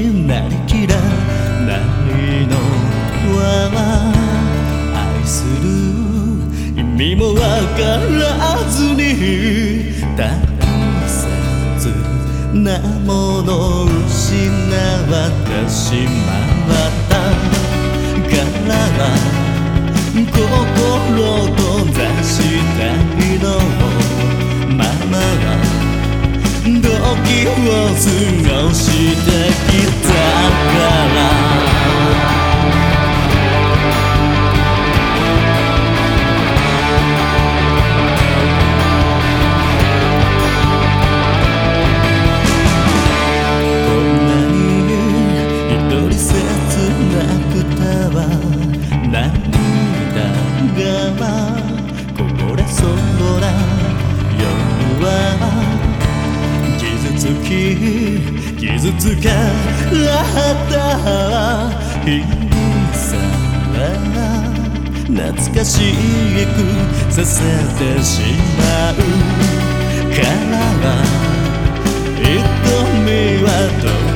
になりきらないのは愛する意味もわからずに大切なもの失ってしまう時を過ごしてきたから。つき傷つかった日さら懐かしくさせてしまうから瞳は閉じ